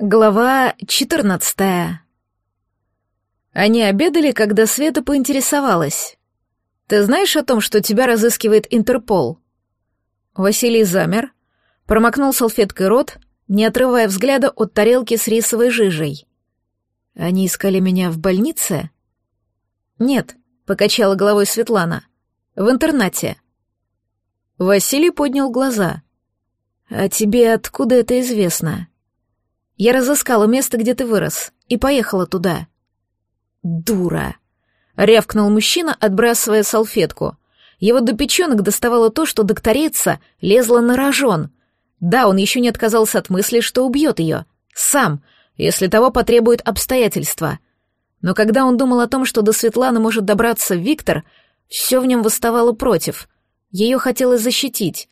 Глава 14 Они обедали, когда Света поинтересовалась. «Ты знаешь о том, что тебя разыскивает Интерпол?» Василий замер, промокнул салфеткой рот, не отрывая взгляда от тарелки с рисовой жижей. «Они искали меня в больнице?» «Нет», — покачала головой Светлана. «В интернате». Василий поднял глаза. «А тебе откуда это известно?» Я разыскала место, где ты вырос, и поехала туда. Дура! Рявкнул мужчина, отбрасывая салфетку. Его до печенок доставало то, что докторица лезла на рожон. Да, он еще не отказался от мысли, что убьет ее. Сам, если того потребует обстоятельства. Но когда он думал о том, что до Светланы может добраться Виктор, все в нем восставало против. Ее хотелось защитить.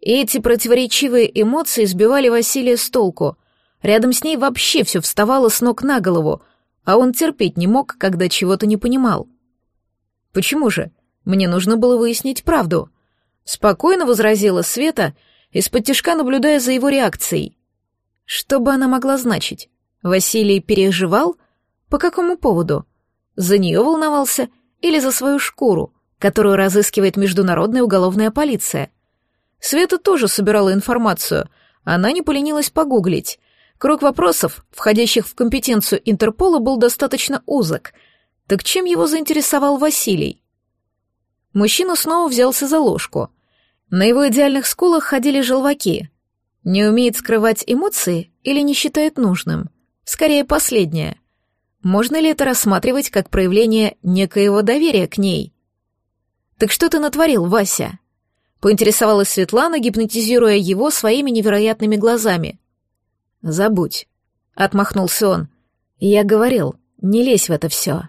И эти противоречивые эмоции сбивали Василия с толку — Рядом с ней вообще все вставало с ног на голову, а он терпеть не мог, когда чего-то не понимал. «Почему же? Мне нужно было выяснить правду», — спокойно возразила Света, из-под тишка наблюдая за его реакцией. Что бы она могла значить? Василий переживал? По какому поводу? За нее волновался или за свою шкуру, которую разыскивает международная уголовная полиция? Света тоже собирала информацию, она не поленилась погуглить, Круг вопросов, входящих в компетенцию Интерпола, был достаточно узок. Так чем его заинтересовал Василий? Мужчина снова взялся за ложку. На его идеальных скулах ходили желваки. Не умеет скрывать эмоции или не считает нужным? Скорее, последнее. Можно ли это рассматривать как проявление некоего доверия к ней? «Так что ты натворил, Вася?» Поинтересовалась Светлана, гипнотизируя его своими невероятными глазами. «Забудь», — отмахнулся он. «Я говорил, не лезь в это все».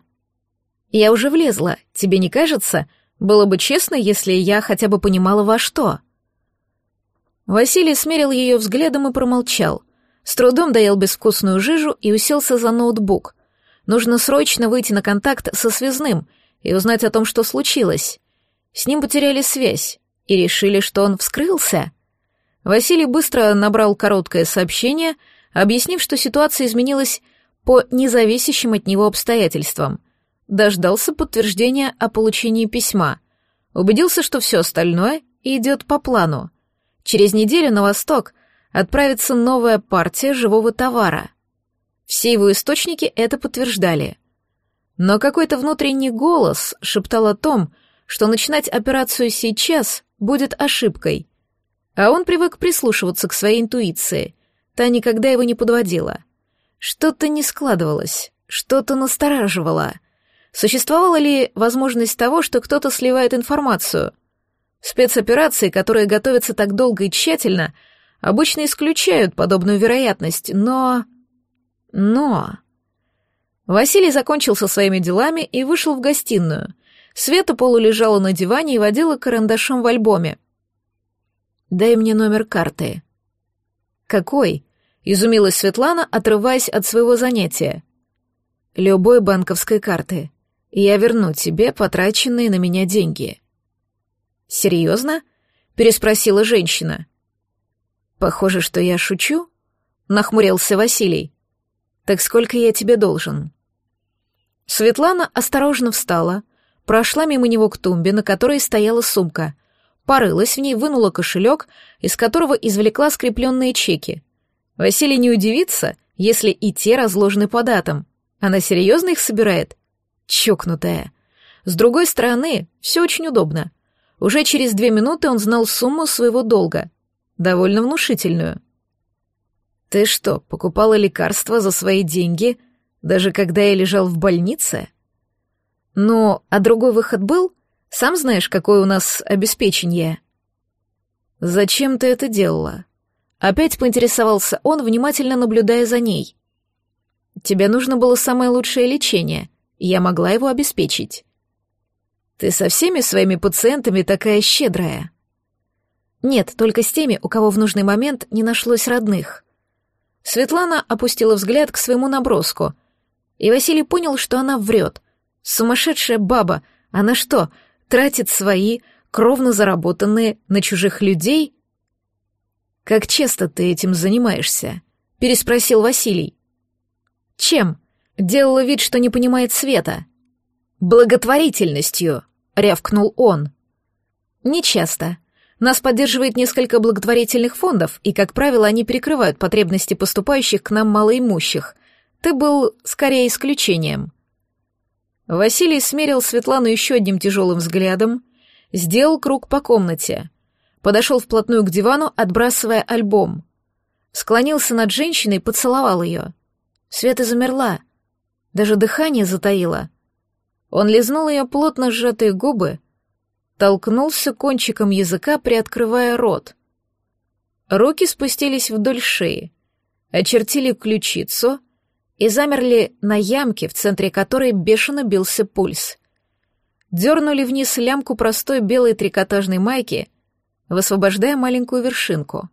«Я уже влезла, тебе не кажется? Было бы честно, если я хотя бы понимала, во что». Василий смерил ее взглядом и промолчал. С трудом доел безвкусную жижу и уселся за ноутбук. Нужно срочно выйти на контакт со связным и узнать о том, что случилось. С ним потеряли связь и решили, что он вскрылся. Василий быстро набрал короткое сообщение, объяснив, что ситуация изменилась по независящим от него обстоятельствам. Дождался подтверждения о получении письма. Убедился, что все остальное идет по плану. Через неделю на восток отправится новая партия живого товара. Все его источники это подтверждали. Но какой-то внутренний голос шептал о том, что начинать операцию сейчас будет ошибкой, а он привык прислушиваться к своей интуиции. Та никогда его не подводила. Что-то не складывалось, что-то настораживало. Существовала ли возможность того, что кто-то сливает информацию? Спецоперации, которые готовятся так долго и тщательно, обычно исключают подобную вероятность, но... Но... Василий закончил со своими делами и вышел в гостиную. Света полулежала на диване и водила карандашом в альбоме. Дай мне номер карты». «Какой?» — изумилась Светлана, отрываясь от своего занятия. «Любой банковской карты. Я верну тебе потраченные на меня деньги». «Серьезно?» — переспросила женщина. «Похоже, что я шучу», — нахмурился Василий. «Так сколько я тебе должен?» Светлана осторожно встала, прошла мимо него к тумбе, на которой стояла сумка, порылась в ней, вынула кошелек, из которого извлекла скрепленные чеки. Василий не удивится, если и те разложены по датам. Она серьезно их собирает? Чокнутая. С другой стороны, все очень удобно. Уже через две минуты он знал сумму своего долга. Довольно внушительную. «Ты что, покупала лекарства за свои деньги, даже когда я лежал в больнице?» «Ну, а другой выход был?» Сам знаешь, какое у нас обеспечение». «Зачем ты это делала?» Опять поинтересовался он, внимательно наблюдая за ней. «Тебе нужно было самое лучшее лечение, и я могла его обеспечить». «Ты со всеми своими пациентами такая щедрая». «Нет, только с теми, у кого в нужный момент не нашлось родных». Светлана опустила взгляд к своему наброску, и Василий понял, что она врет. Сумасшедшая баба, она что, тратит свои, кровно заработанные, на чужих людей? Как часто ты этим занимаешься? — переспросил Василий. «Чем?» — делала вид, что не понимает Света. «Благотворительностью», — рявкнул он. «Нечасто. Нас поддерживает несколько благотворительных фондов, и, как правило, они перекрывают потребности поступающих к нам малоимущих. Ты был скорее исключением». Василий смерил Светлану еще одним тяжелым взглядом, сделал круг по комнате, подошел вплотную к дивану, отбрасывая альбом. Склонился над женщиной, поцеловал ее. Света замерла, даже дыхание затаило. Он лизнул ее плотно сжатые губы, толкнулся кончиком языка, приоткрывая рот. Руки спустились вдоль шеи, очертили ключицу и замерли на ямке, в центре которой бешено бился пульс. Дернули вниз лямку простой белой трикотажной майки, высвобождая маленькую вершинку.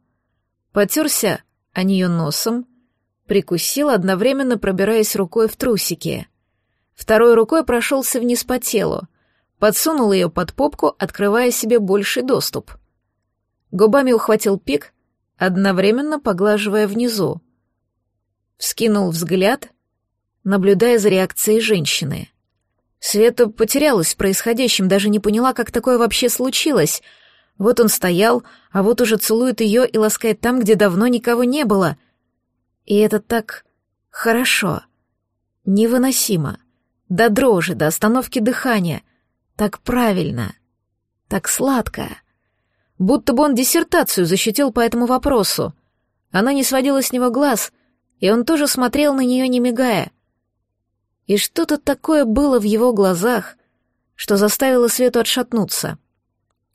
Потерся о нее носом, прикусил, одновременно пробираясь рукой в трусики. Второй рукой прошелся вниз по телу, подсунул ее под попку, открывая себе больший доступ. Губами ухватил пик, одновременно поглаживая внизу. Вскинул взгляд, наблюдая за реакцией женщины. Света потерялась в происходящем, даже не поняла, как такое вообще случилось. Вот он стоял, а вот уже целует ее и ласкает там, где давно никого не было. И это так хорошо, невыносимо, до дрожи, до остановки дыхания — так правильно. Так сладко. Будто бы он диссертацию защитил по этому вопросу. Она не сводила с него глаз, и он тоже смотрел на нее, не мигая. И что-то такое было в его глазах, что заставило Свету отшатнуться.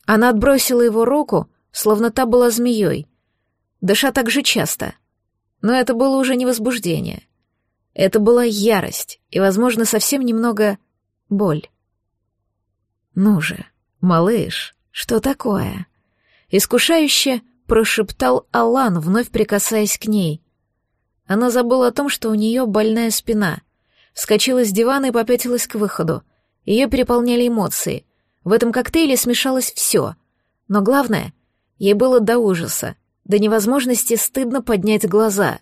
Она отбросила его руку, словно та была змеей, дыша так же часто. Но это было уже не возбуждение. Это была ярость и, возможно, совсем немного боль. «Ну же, малыш, что такое?» Искушающе прошептал Алан, вновь прикасаясь к ней. Она забыла о том, что у нее больная спина. Вскочила с дивана и попятилась к выходу. Ее переполняли эмоции. В этом коктейле смешалось все. Но главное, ей было до ужаса, до невозможности стыдно поднять глаза.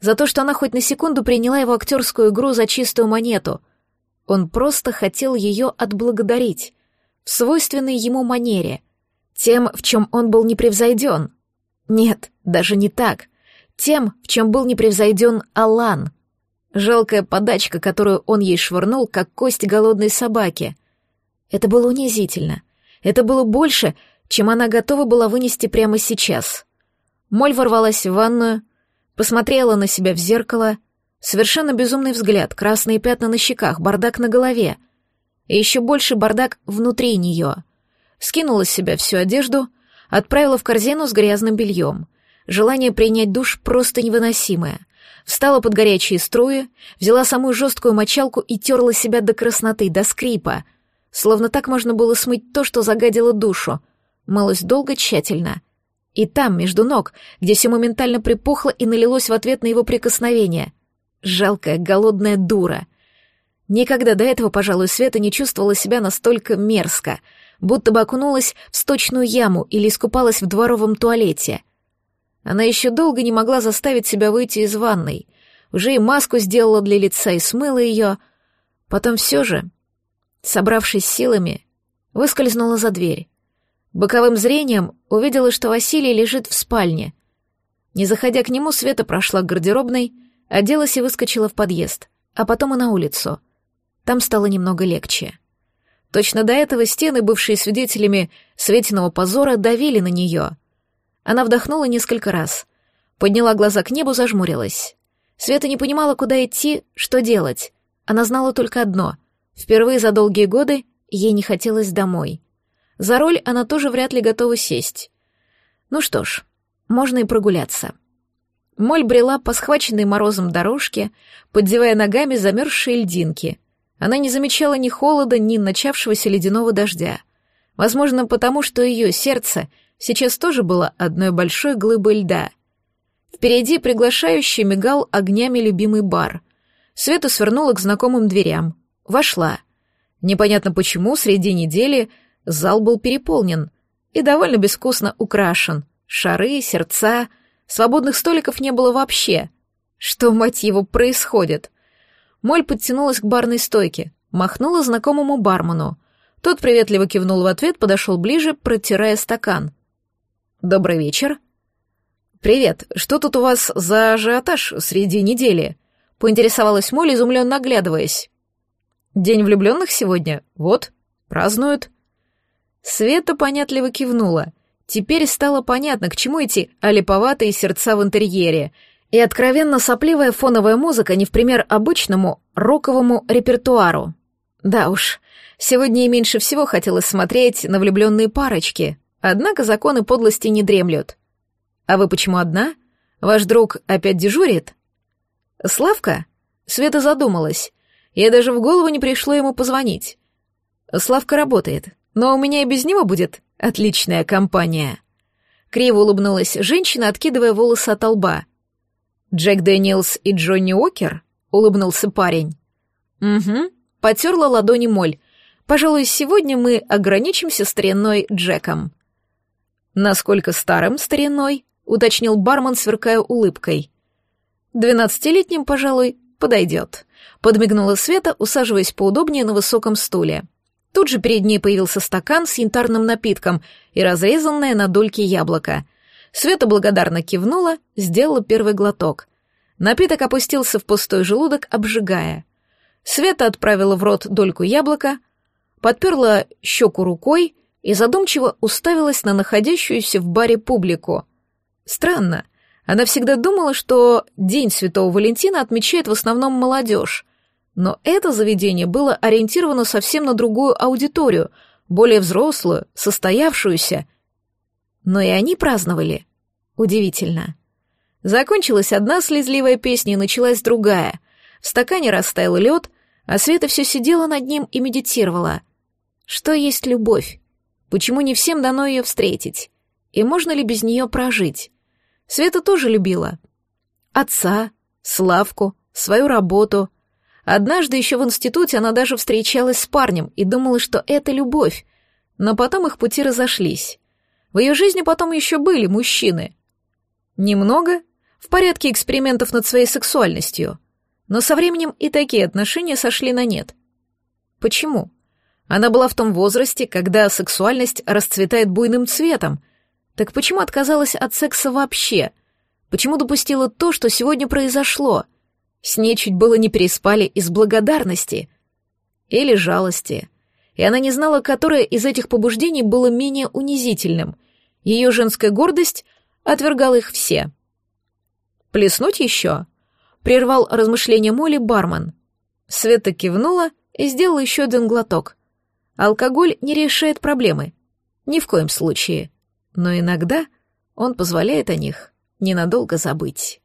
За то, что она хоть на секунду приняла его актерскую игру за чистую монету. Он просто хотел ее отблагодарить в свойственной ему манере, тем, в чем он был непревзойден. Нет, даже не так. Тем, в чем был непревзойден Алан. Жалкая подачка, которую он ей швырнул, как кость голодной собаки. Это было унизительно. Это было больше, чем она готова была вынести прямо сейчас. Моль ворвалась в ванную, посмотрела на себя в зеркало, совершенно безумный взгляд, красные пятна на щеках, бардак на голове — и еще больше бардак внутри нее. Скинула с себя всю одежду, отправила в корзину с грязным бельем. Желание принять душ просто невыносимое. Встала под горячие струи, взяла самую жесткую мочалку и терла себя до красноты, до скрипа. Словно так можно было смыть то, что загадило душу. Мылась долго, тщательно. И там, между ног, где все моментально припухло и налилось в ответ на его прикосновение. Жалкая, голодная дура — Никогда до этого, пожалуй, Света не чувствовала себя настолько мерзко, будто бы окунулась в сточную яму или искупалась в дворовом туалете. Она еще долго не могла заставить себя выйти из ванной. Уже и маску сделала для лица и смыла ее. Потом все же, собравшись силами, выскользнула за дверь. Боковым зрением увидела, что Василий лежит в спальне. Не заходя к нему, Света прошла к гардеробной, оделась и выскочила в подъезд, а потом и на улицу — там стало немного легче. Точно до этого стены, бывшие свидетелями светиного позора, давили на нее. Она вдохнула несколько раз, подняла глаза к небу, зажмурилась. Света не понимала, куда идти, что делать. Она знала только одно — впервые за долгие годы ей не хотелось домой. За роль она тоже вряд ли готова сесть. Ну что ж, можно и прогуляться. Моль брела по схваченной морозом дорожке, поддевая ногами замерзшие льдинки — она не замечала ни холода, ни начавшегося ледяного дождя. Возможно, потому что ее сердце сейчас тоже было одной большой глыбой льда. Впереди приглашающий мигал огнями любимый бар. Света свернула к знакомым дверям. Вошла. Непонятно почему, среди недели зал был переполнен и довольно безвкусно украшен. Шары, сердца, свободных столиков не было вообще, Что, мать его, происходит? Моль подтянулась к барной стойке, махнула знакомому бармену. Тот приветливо кивнул в ответ, подошел ближе, протирая стакан. «Добрый вечер». «Привет, что тут у вас за ажиотаж среди недели?» — поинтересовалась Моль, изумленно оглядываясь. «День влюбленных сегодня? Вот, празднуют». Света понятливо кивнула. Теперь стало понятно, к чему эти олиповатые сердца в интерьере — и откровенно сопливая фоновая музыка не в пример обычному роковому репертуару. Да уж, сегодня и меньше всего хотелось смотреть на влюбленные парочки, однако законы подлости не дремлют. А вы почему одна? Ваш друг опять дежурит? Славка? Света задумалась. Ей даже в голову не пришло ему позвонить. Славка работает, но у меня и без него будет отличная компания. Криво улыбнулась женщина, откидывая волосы от лба — «Джек Дэниелс и Джонни Уокер?» — улыбнулся парень. «Угу», — потерла ладони Моль. «Пожалуй, сегодня мы ограничимся стариной Джеком». «Насколько старым стариной?» — уточнил бармен, сверкая улыбкой. «Двенадцатилетним, пожалуй, подойдет», — подмигнула Света, усаживаясь поудобнее на высоком стуле. Тут же перед ней появился стакан с янтарным напитком и разрезанное на дольки яблоко — Света благодарно кивнула, сделала первый глоток. Напиток опустился в пустой желудок, обжигая. Света отправила в рот дольку яблока, подперла щеку рукой и задумчиво уставилась на находящуюся в баре публику. Странно, она всегда думала, что День Святого Валентина отмечает в основном молодежь, но это заведение было ориентировано совсем на другую аудиторию, более взрослую, состоявшуюся — но и они праздновали. Удивительно. Закончилась одна слезливая песня и началась другая. В стакане растаял лед, а Света все сидела над ним и медитировала. Что есть любовь? Почему не всем дано ее встретить? И можно ли без нее прожить? Света тоже любила. Отца, Славку, свою работу. Однажды еще в институте она даже встречалась с парнем и думала, что это любовь, но потом их пути разошлись. В ее жизни потом еще были мужчины. Немного, в порядке экспериментов над своей сексуальностью, но со временем и такие отношения сошли на нет. Почему? Она была в том возрасте, когда сексуальность расцветает буйным цветом. Так почему отказалась от секса вообще? Почему допустила то, что сегодня произошло? С ней чуть было не переспали из благодарности. Или жалости и она не знала, которое из этих побуждений было менее унизительным. Ее женская гордость отвергала их все. «Плеснуть еще?» — прервал размышления Молли бармен. Света кивнула и сделала еще один глоток. Алкоголь не решает проблемы. Ни в коем случае. Но иногда он позволяет о них ненадолго забыть.